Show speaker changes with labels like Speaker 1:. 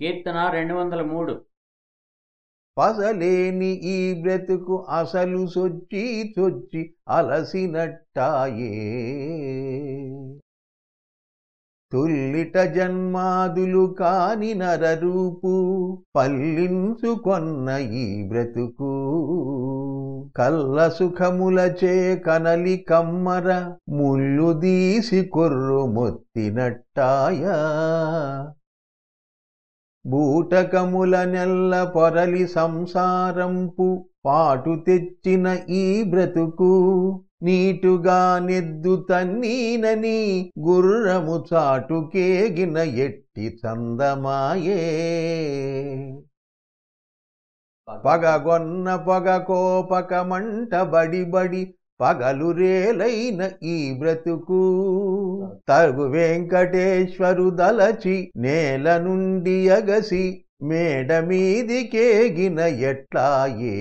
Speaker 1: కీర్తన రెండు వందల మూడు.
Speaker 2: పసలేని ఈ బ్రతుకు అసలు సొచ్చి చొచ్చి అలసినట్టాయే. తుల్లిట జన్మాదులు కాని నరరూపు పల్లించుకొన్న ఈ బ్రతుకు. కల్ల సుఖములచే కనలి కమ్మర ముళ్ళు దీసి కొర్రు మొత్తినట్టాయా. బూటకముల నెల్ల పొరలి సంసారంపు పాటు తెచ్చిన ఈ బ్రతుకు నీటుగా నెద్దు తన్నీనని గుర్రము చాటుకేగిన ఎట్టి చందమాయే. పగగొన్న పొగ కోపక మంట బడి బడి పగలు రేలైన ఈ బ్రతుకు. తగు వెంకటేశ్వరు దలచి నేల నుండి అగసి మేడ మీదికేగిన ఎట్లాయే